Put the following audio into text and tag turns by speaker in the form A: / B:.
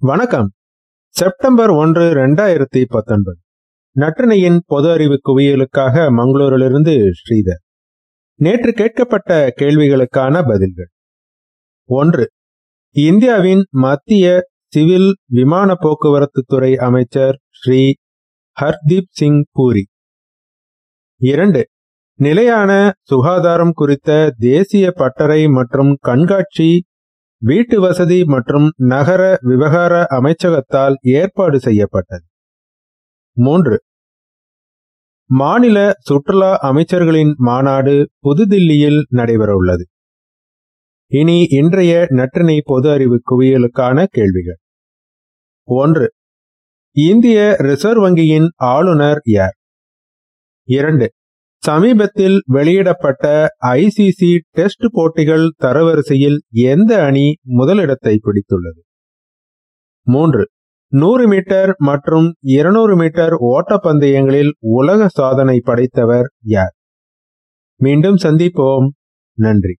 A: வணக்கம். செப்டம்பர் ஒன்று இரண்டாயிரத்தி பத்தொன்பது. நற்றினையின் பொது அறிவு குவியலுக்காக மங்களூரிலிருந்து ஸ்ரீதர். நேற்று கேட்கப்பட்ட கேள்விகளுக்கான பதில்கள். ஒன்று இந்தியாவின் மத்திய சிவில் விமான போக்குவரத்து துறை அமைச்சர் ஸ்ரீ ஹர்தீப் சிங் பூரி. இரண்டு நிலையான சுகாதாரம் குறித்த தேசிய பட்டறை மற்றும் கண்காட்சி வீட்டு வசதி மற்றும் நகர விவகார அமைச்சகத்தால் ஏற்பாடு செய்யப்பட்டது. மூன்று. மாநில சுற்றுலா அமைச்சர்களின் மாநாடு புதுதில்லியில் நடைபெறவுள்ளது. இனி இன்றைய நற்றினை பொது அறிவு குவியலுக்கான கேள்விகள். ஒன்று. இந்திய ரிசர்வ் வங்கியின் ஆளுநர் யார்? இரண்டு. சமீபத்தில் வெளியிடப்பட்ட ஐசிசி டெஸ்ட் போட்டிகள் தரவரிசையில் எந்த அணி முதலிடத்தை பிடித்துள்ளது? மூன்று. நூறு மீட்டர் மற்றும் இருநூறு மீட்டர் ஓட்டப்பந்தயங்களில் உலக சாதனை படைத்தவர் யார்? மீண்டும் சந்திப்போம். நன்றி.